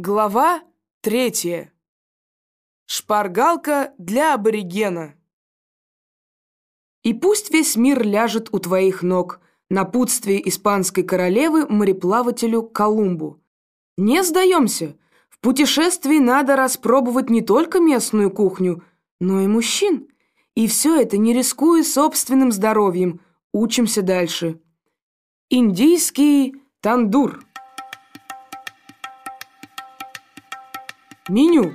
Глава третья. Шпаргалка для аборигена. И пусть весь мир ляжет у твоих ног, напутствие испанской королевы мореплавателю Колумбу. Не сдаемся. В путешествии надо распробовать не только местную кухню, но и мужчин. И все это не рискуя собственным здоровьем. Учимся дальше. Индийский тандур. Меню.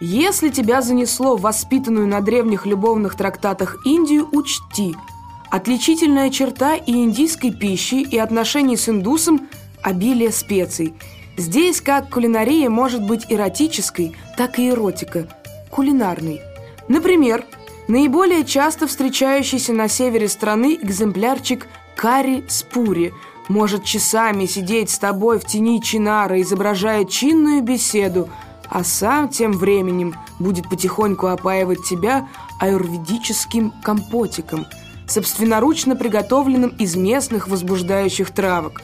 Если тебя занесло в воспитанную на древних любовных трактатах Индию, учти. Отличительная черта и индийской пищи, и отношений с индусом – обилие специй. Здесь как кулинария может быть эротической, так и эротика – кулинарной. Например, наиболее часто встречающийся на севере страны экземплярчик карри с пури может часами сидеть с тобой в тени чинара, изображая чинную беседу – а сам тем временем будет потихоньку опаивать тебя аюрведическим компотиком, собственноручно приготовленным из местных возбуждающих травок.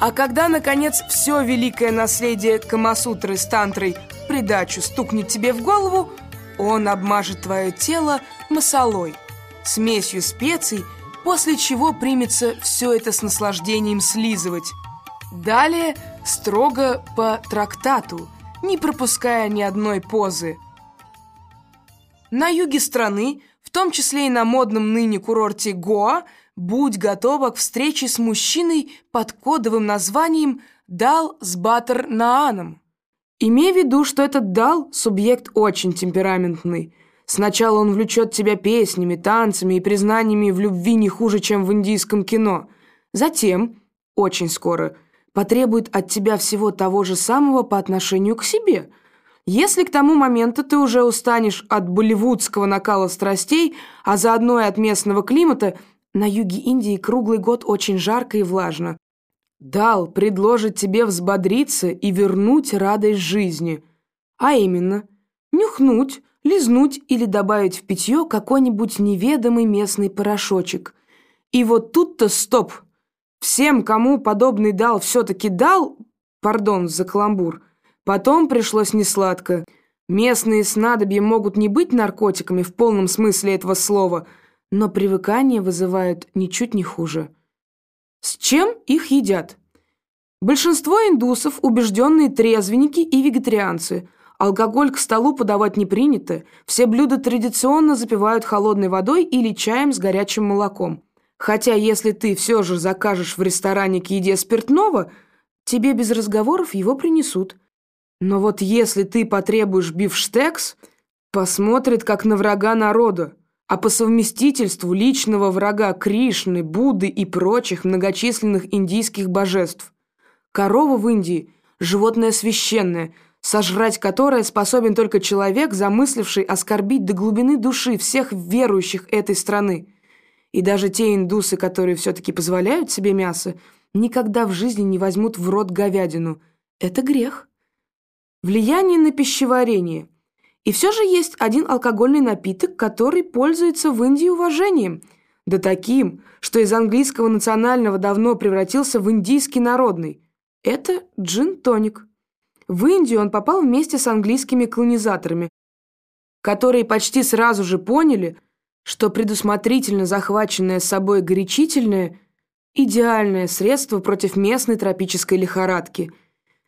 А когда, наконец, все великое наследие Камасутры с тантрой придачу стукнет тебе в голову, он обмажет твое тело масолой, смесью специй, после чего примется все это с наслаждением слизывать. Далее строго по трактату – не пропуская ни одной позы. На юге страны, в том числе и на модном ныне курорте Гоа, будь готова к встрече с мужчиной под кодовым названием «Дал с Батер Нааном». Имей в виду, что этот Дал – субъект очень темпераментный. Сначала он влечет тебя песнями, танцами и признаниями в любви не хуже, чем в индийском кино. Затем, очень скоро – потребует от тебя всего того же самого по отношению к себе. Если к тому моменту ты уже устанешь от болливудского накала страстей, а заодно и от местного климата, на юге Индии круглый год очень жарко и влажно. Дал предложит тебе взбодриться и вернуть радость жизни. А именно, нюхнуть, лизнуть или добавить в питье какой-нибудь неведомый местный порошочек. И вот тут-то стоп – Всем, кому подобный дал, все-таки дал, пардон за каламбур, потом пришлось несладко. Местные снадобья могут не быть наркотиками в полном смысле этого слова, но привыкание вызывают ничуть не хуже. С чем их едят? Большинство индусов – убежденные трезвенники и вегетарианцы. Алкоголь к столу подавать не принято, все блюда традиционно запивают холодной водой или чаем с горячим молоком. Хотя если ты все же закажешь в ресторане к еде спиртного, тебе без разговоров его принесут. Но вот если ты потребуешь бифштекс, посмотрит как на врага народа, а по совместительству личного врага Кришны, Будды и прочих многочисленных индийских божеств. Корова в Индии – животное священное, сожрать которое способен только человек, замысливший оскорбить до глубины души всех верующих этой страны – и даже те индусы, которые все-таки позволяют себе мясо, никогда в жизни не возьмут в рот говядину. Это грех. Влияние на пищеварение. И все же есть один алкогольный напиток, который пользуется в Индии уважением. Да таким, что из английского национального давно превратился в индийский народный. Это джин-тоник. В Индию он попал вместе с английскими колонизаторами, которые почти сразу же поняли – что предусмотрительно захваченное с собой горячительное – идеальное средство против местной тропической лихорадки.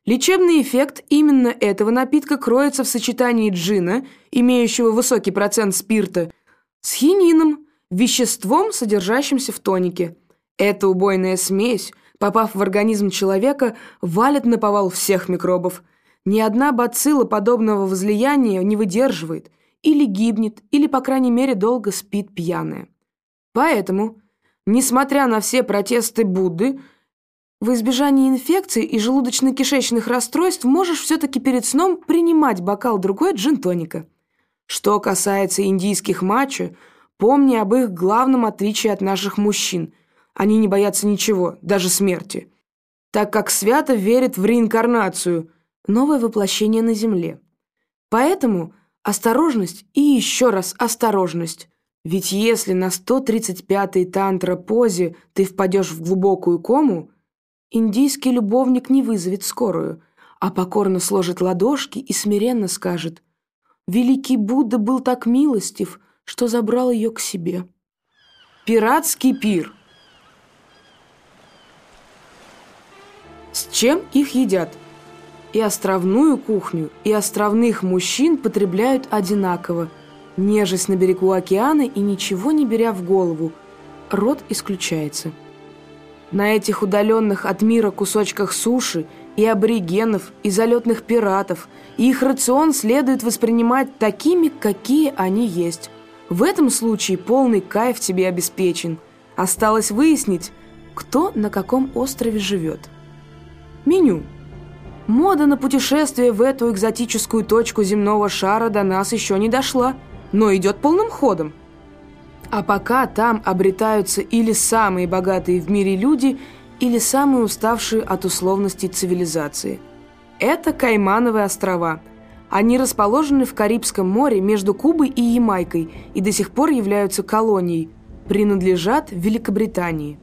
Лечебный эффект именно этого напитка кроется в сочетании джина, имеющего высокий процент спирта, с хинином, веществом, содержащимся в тонике. Эта убойная смесь, попав в организм человека, валит на повал всех микробов. Ни одна бацилла подобного возлияния не выдерживает – или гибнет, или, по крайней мере, долго спит пьяная. Поэтому, несмотря на все протесты Будды, в избежании инфекций и желудочно-кишечных расстройств можешь все-таки перед сном принимать бокал другой джин-тоника. Что касается индийских мачо, помни об их главном отличии от наших мужчин. Они не боятся ничего, даже смерти. Так как свято верят в реинкарнацию, новое воплощение на земле. Поэтому – Осторожность и еще раз осторожность. Ведь если на 135-й тантра-позе ты впадешь в глубокую кому, индийский любовник не вызовет скорую, а покорно сложит ладошки и смиренно скажет «Великий Будда был так милостив, что забрал ее к себе». Пиратский пир. С чем их едят? И островную кухню, и островных мужчин потребляют одинаково, нежесть на берегу океана и ничего не беря в голову. Рот исключается. На этих удаленных от мира кусочках суши и аборигенов, и залетных пиратов, и их рацион следует воспринимать такими, какие они есть. В этом случае полный кайф тебе обеспечен. Осталось выяснить, кто на каком острове живет. Меню. Мода на путешествие в эту экзотическую точку земного шара до нас еще не дошла, но идет полным ходом. А пока там обретаются или самые богатые в мире люди, или самые уставшие от условностей цивилизации. Это Каймановые острова. Они расположены в Карибском море между Кубой и Ямайкой и до сих пор являются колонией, принадлежат Великобритании.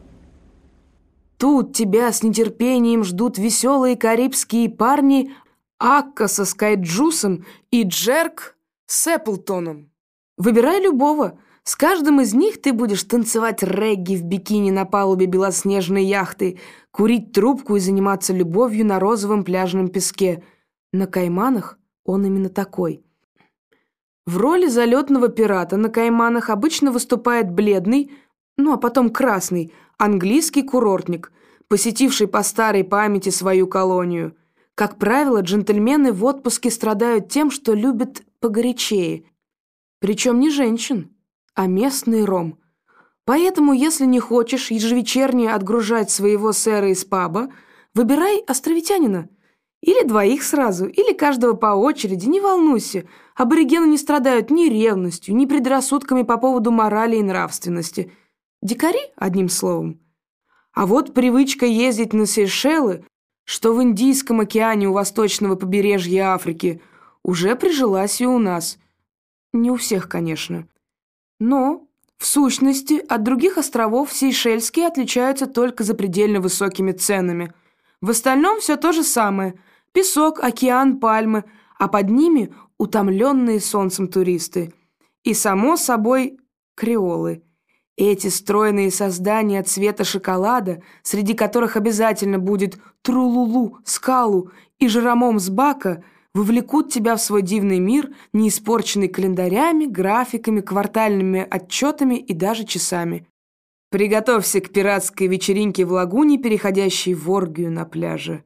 Тут тебя с нетерпением ждут веселые карибские парни Акка со Скайджусом и Джерк с Эпплтоном. Выбирай любого. С каждым из них ты будешь танцевать регги в бикини на палубе белоснежной яхты, курить трубку и заниматься любовью на розовом пляжном песке. На Кайманах он именно такой. В роли залетного пирата на Кайманах обычно выступает бледный, ну а потом красный, английский курортник, посетивший по старой памяти свою колонию. Как правило, джентльмены в отпуске страдают тем, что любят погорячее. Причем не женщин, а местный ром. Поэтому, если не хочешь ежевечерне отгружать своего сэра из паба, выбирай островитянина. Или двоих сразу, или каждого по очереди, не волнуйся. Аборигены не страдают ни ревностью, ни предрассудками по поводу морали и нравственности – Дикари, одним словом. А вот привычка ездить на Сейшелы, что в Индийском океане у восточного побережья Африки, уже прижилась и у нас. Не у всех, конечно. Но, в сущности, от других островов Сейшельские отличаются только запредельно высокими ценами. В остальном все то же самое. Песок, океан, пальмы, а под ними утомленные солнцем туристы. И, само собой, креолы – эти стройные создания цвета шоколада, среди которых обязательно будет Трулулу, Скалу и Жеромом с Бака, вовлекут тебя в свой дивный мир, не испорченный календарями, графиками, квартальными отчетами и даже часами. Приготовься к пиратской вечеринке в лагуне, переходящей в оргию на пляже.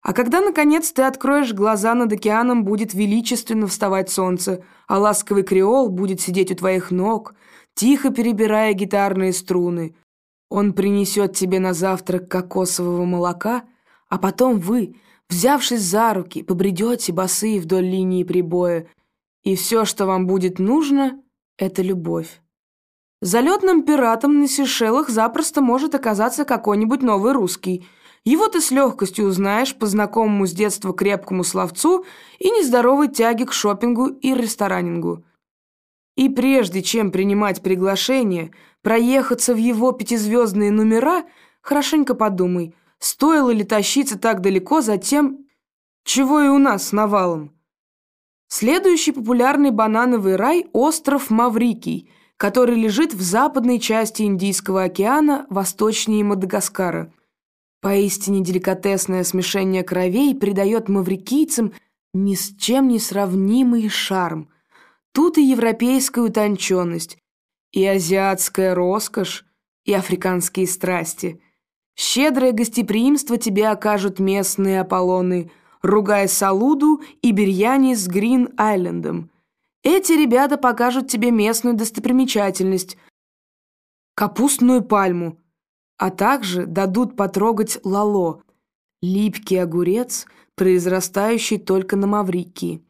А когда, наконец, ты откроешь глаза над океаном, будет величественно вставать солнце, а ласковый креол будет сидеть у твоих ног – тихо перебирая гитарные струны. Он принесет тебе на завтрак кокосового молока, а потом вы, взявшись за руки, побредете босые вдоль линии прибоя, и все, что вам будет нужно, — это любовь. Залетным пиратом на Сейшелах запросто может оказаться какой-нибудь новый русский. Его ты с легкостью узнаешь по знакомому с детства крепкому словцу и нездоровой тяге к шопингу и ресторанингу. И прежде чем принимать приглашение, проехаться в его пятизвездные номера, хорошенько подумай, стоило ли тащиться так далеко за тем, чего и у нас с навалом. Следующий популярный банановый рай – остров Маврикий, который лежит в западной части Индийского океана, восточнее Мадагаскара. Поистине деликатесное смешение кровей придает маврикийцам ни с чем не сравнимый шарм – Тут и европейская утонченность, и азиатская роскошь, и африканские страсти. Щедрое гостеприимство тебе окажут местные Аполлоны, ругая Салуду и Бирьяни с Грин-Айлендом. Эти ребята покажут тебе местную достопримечательность, капустную пальму, а также дадут потрогать лало, липкий огурец, произрастающий только на Маврикии.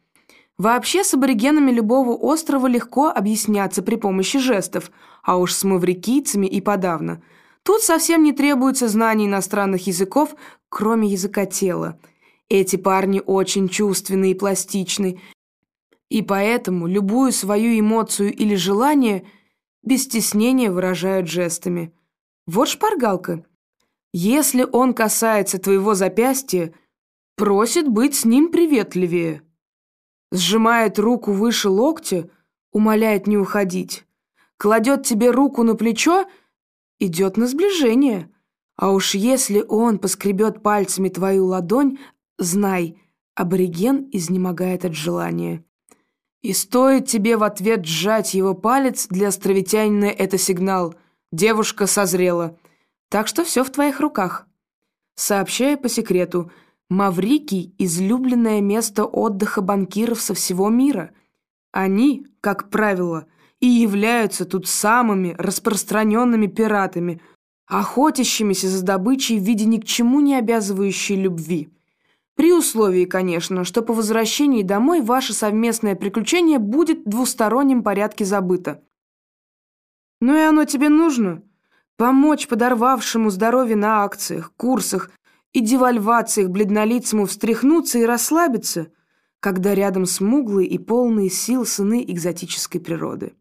Вообще с аборигенами любого острова легко объясняться при помощи жестов, а уж с маврикийцами и подавно. Тут совсем не требуется знаний иностранных языков, кроме языка тела. Эти парни очень чувственны и пластичны, и поэтому любую свою эмоцию или желание без стеснения выражают жестами. Вот шпаргалка. Если он касается твоего запястья, Просит быть с ним приветливее. Сжимает руку выше локтя, умоляет не уходить. Кладет тебе руку на плечо, идет на сближение. А уж если он поскребет пальцами твою ладонь, знай, абориген изнемогает от желания. И стоит тебе в ответ сжать его палец, для островитянина это сигнал. Девушка созрела. Так что все в твоих руках. Сообщаю по секрету. Маврикий – излюбленное место отдыха банкиров со всего мира. Они, как правило, и являются тут самыми распространенными пиратами, охотящимися за добычей в виде ни к чему не обязывающей любви. При условии, конечно, что по возвращении домой ваше совместное приключение будет в двустороннем порядке забыто. Ну и оно тебе нужно? Помочь подорвавшему здоровье на акциях, курсах и девальвациях бледнолицему встряхнуться и расслабиться, когда рядом смуглые и полные сил сыны экзотической природы.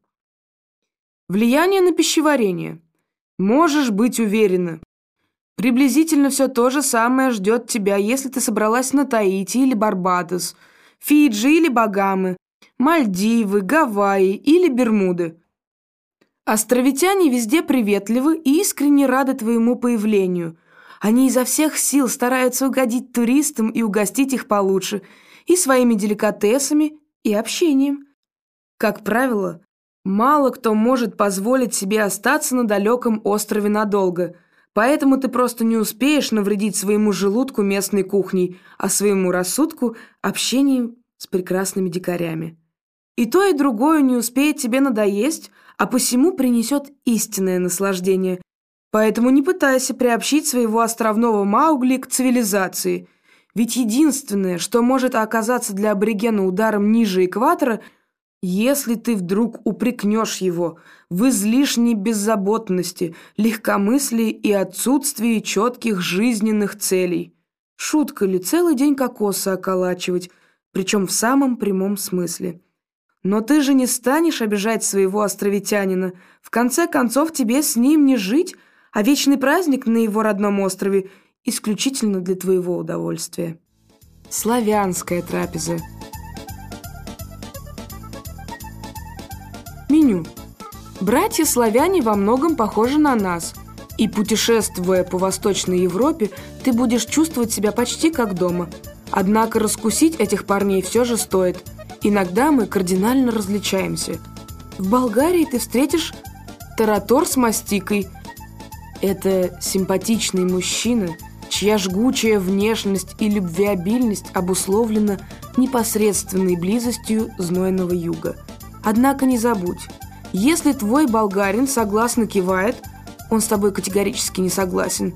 Влияние на пищеварение. Можешь быть уверена, Приблизительно все то же самое ждет тебя, если ты собралась на Таити или Барбадос, Фиджи или Багамы, Мальдивы, Гавайи или Бермуды. Островитяне везде приветливы и искренне рады твоему появлению. Они изо всех сил стараются угодить туристам и угостить их получше, и своими деликатесами, и общением. Как правило, мало кто может позволить себе остаться на далеком острове надолго – Поэтому ты просто не успеешь навредить своему желудку местной кухней, а своему рассудку – общением с прекрасными дикарями. И то, и другое не успеет тебе надоесть, а посему принесет истинное наслаждение. Поэтому не пытайся приобщить своего островного Маугли к цивилизации. Ведь единственное, что может оказаться для аборигена ударом ниже экватора – если ты вдруг упрекнешь его в излишней беззаботности, легкомыслии и отсутствии четких жизненных целей. Шутка ли целый день кокосы околачивать, причем в самом прямом смысле. Но ты же не станешь обижать своего островитянина. В конце концов, тебе с ним не жить, а вечный праздник на его родном острове исключительно для твоего удовольствия. Славянская трапеза – Меню. Братья-славяне во многом похожи на нас, и путешествуя по Восточной Европе, ты будешь чувствовать себя почти как дома. Однако раскусить этих парней все же стоит. Иногда мы кардинально различаемся. В Болгарии ты встретишь таратор с мастикой. Это симпатичный мужчина, чья жгучая внешность и любвеобильность обусловлена непосредственной близостью знойного юга – Однако не забудь, если твой болгарин согласно кивает, он с тобой категорически не согласен.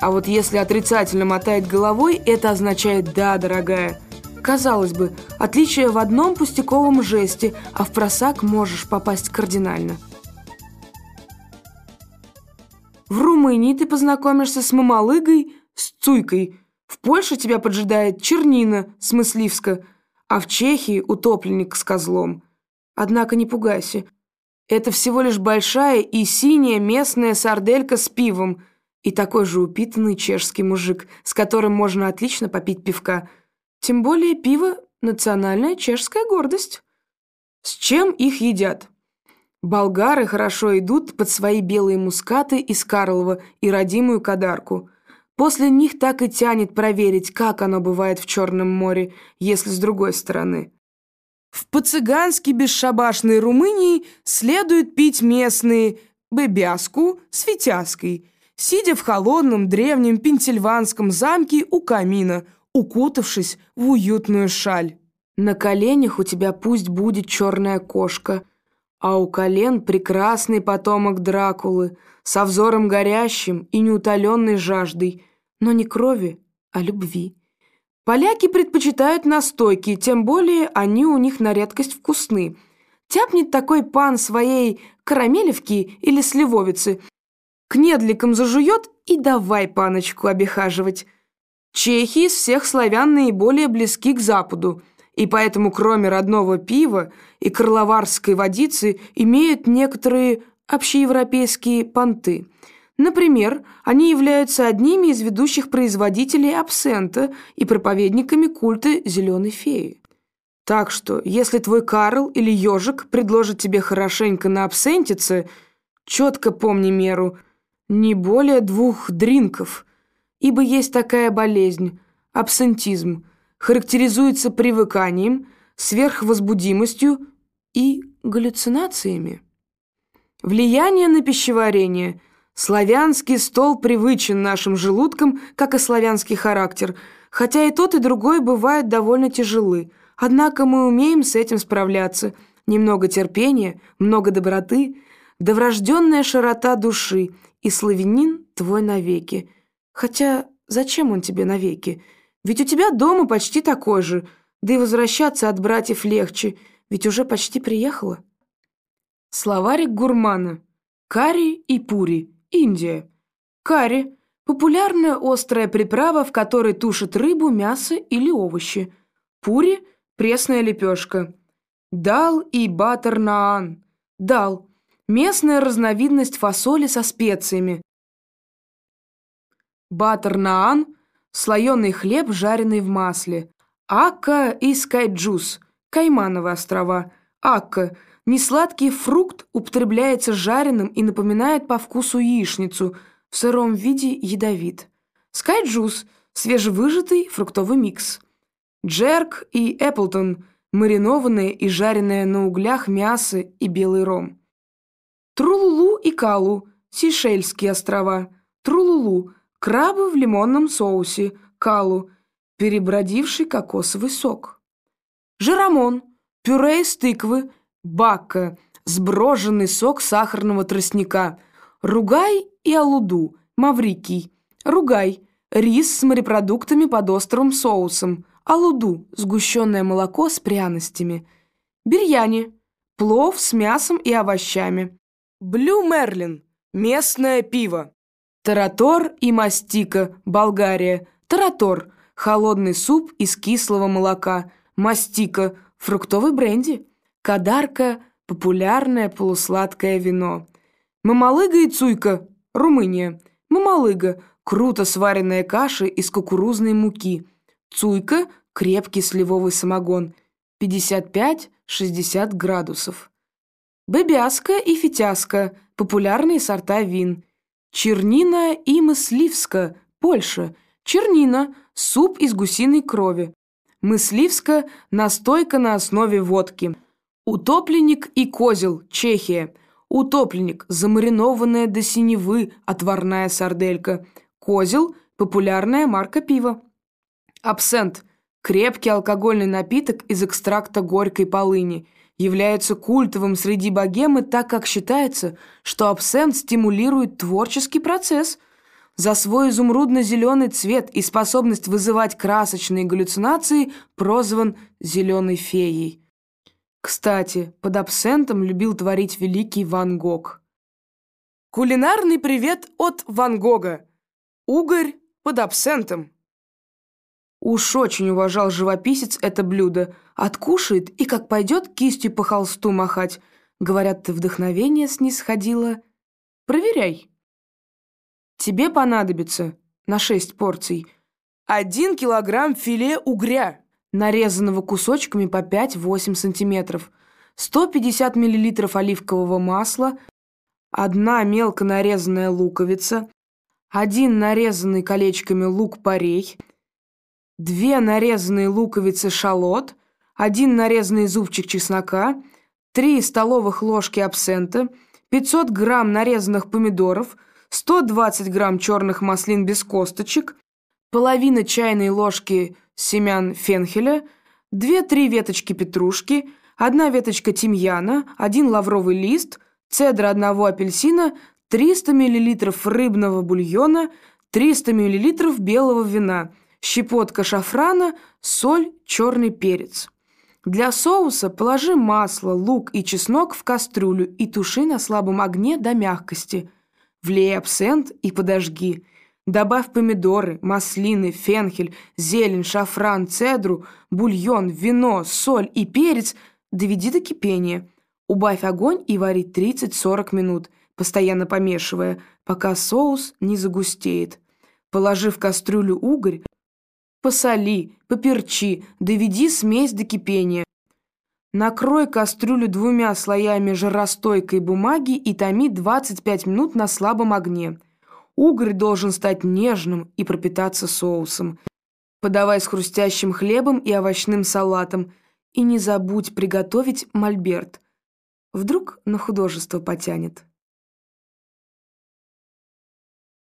А вот если отрицательно мотает головой, это означает «да, дорогая». Казалось бы, отличие в одном пустяковом жесте, а в просак можешь попасть кардинально. В Румынии ты познакомишься с мамалыгой, с цуйкой. В Польше тебя поджидает чернина, смысливска, а в Чехии утопленник с козлом – Однако не пугайся. Это всего лишь большая и синяя местная сарделька с пивом и такой же упитанный чешский мужик, с которым можно отлично попить пивка. Тем более пиво – национальная чешская гордость. С чем их едят? Болгары хорошо идут под свои белые мускаты из Карлова и родимую кадарку. После них так и тянет проверить, как оно бывает в Черном море, если с другой стороны. В по-цыгански бесшабашной Румынии следует пить местные бебяску с витязкой, сидя в холодном древнем пенсильванском замке у камина, укутавшись в уютную шаль. На коленях у тебя пусть будет черная кошка, а у колен прекрасный потомок Дракулы со взором горящим и неутоленной жаждой, но не крови, а любви. Поляки предпочитают настойки, тем более они у них на редкость вкусны. Тяпнет такой пан своей карамелевки или сливовицы, к недликам зажует и давай паночку обихаживать. Чехи из всех славян наиболее близки к Западу, и поэтому кроме родного пива и карловарской водицы имеют некоторые общеевропейские понты. Например, они являются одними из ведущих производителей абсента и проповедниками культа зеленой феи. Так что, если твой Карл или ежик предложит тебе хорошенько на абсентице, четко помни меру, не более двух дринков, ибо есть такая болезнь – абсентизм, характеризуется привыканием, сверхвозбудимостью и галлюцинациями. Влияние на пищеварение. Славянский стол привычен нашим желудкам, как и славянский характер, хотя и тот, и другой бывают довольно тяжелы. Однако мы умеем с этим справляться. Немного терпения, много доброты, да врожденная широта души, и славянин твой навеки. Хотя зачем он тебе навеки? Ведь у тебя дома почти такой же, да и возвращаться от братьев легче, ведь уже почти приехала. Словарик гурмана. Карри и пури. Индия. Карри – популярная острая приправа, в которой тушат рыбу, мясо или овощи. Пури – пресная лепешка. Дал и баттернаан. Дал – местная разновидность фасоли со специями. Баттернаан – слоеный хлеб, жареный в масле. Акка и скайджус – Каймановы острова. Акка – Несладкий фрукт употребляется жареным и напоминает по вкусу яичницу, в сыром виде ядовит. Скайджус – свежевыжатый фруктовый микс. Джерк и Эпплтон – маринованное и жареное на углях мясо и белый ром. Трулулу и Калу – Сейшельские острова. Трулулу – крабы в лимонном соусе. Калу – перебродивший кокосовый сок. Жерамон – пюре из тыквы – бакка, сброженный сок сахарного тростника, ругай и алуду, маврикий, ругай, рис с морепродуктами под острым соусом, алуду, сгущенное молоко с пряностями, бирьяни, плов с мясом и овощами, блю мерлин, местное пиво, таратор и мастика, Болгария, таратор, холодный суп из кислого молока, мастика, фруктовый бренди, Кадарка – популярное полусладкое вино. Мамалыга и Цуйка – Румыния. Мамалыга – круто сваренная каша из кукурузной муки. Цуйка – крепкий сливовый самогон. 55-60 градусов. Бебяска и Фитяска – популярные сорта вин. Чернина и Мысливска – Польша. Чернина – суп из гусиной крови. Мысливска – настойка на основе водки. Утопленник и козел, Чехия. Утопленник, замаринованная до синевы, отварная сарделька. Козел – популярная марка пива. Абсент – крепкий алкогольный напиток из экстракта горькой полыни. Является культовым среди богемы, так как считается, что абсент стимулирует творческий процесс. За свой изумрудно-зеленый цвет и способность вызывать красочные галлюцинации прозван «зеленой феей». Кстати, под абсентом любил творить великий Ван Гог. Кулинарный привет от Ван Гога. Угорь под абсентом. Уж очень уважал живописец это блюдо. Откушает и, как пойдет, кистью по холсту махать. Говорят, вдохновение снисходила. Проверяй. Тебе понадобится на шесть порций один килограмм филе угря нарезанного кусочками по 5-8 см, 150 мл оливкового масла, одна мелко нарезанная луковица, один нарезанный колечками лук-порей, две нарезанные луковицы шалот, один нарезанный зубчик чеснока, 3 столовых ложки абсента, 500 грамм нарезанных помидоров, 120 грамм черных маслин без косточек, половина чайной ложки семян фенхеля, две-три веточки петрушки, одна веточка тимьяна, один лавровый лист, цедра одного апельсина, 300 мл рыбного бульона, 300 мл белого вина, щепотка шафрана, соль, черный перец. Для соуса положи масло, лук и чеснок в кастрюлю и туши на слабом огне до мягкости. Влей абсент и подожги – Добавь помидоры, маслины, фенхель, зелень, шафран, цедру, бульон, вино, соль и перец. Доведи до кипения. Убавь огонь и вари 30-40 минут. постоянно помешивая, пока соус не загустеет. Положи в кастрюлю угорь, посоли, поперчи, доведи смесь до кипения. Накрой кастрюлю двумя слоями жиростойкой бумаги и томи 25 минут на слабом огне. Угорь должен стать нежным и пропитаться соусом. Подавай с хрустящим хлебом и овощным салатом. И не забудь приготовить мольберт. Вдруг на художество потянет.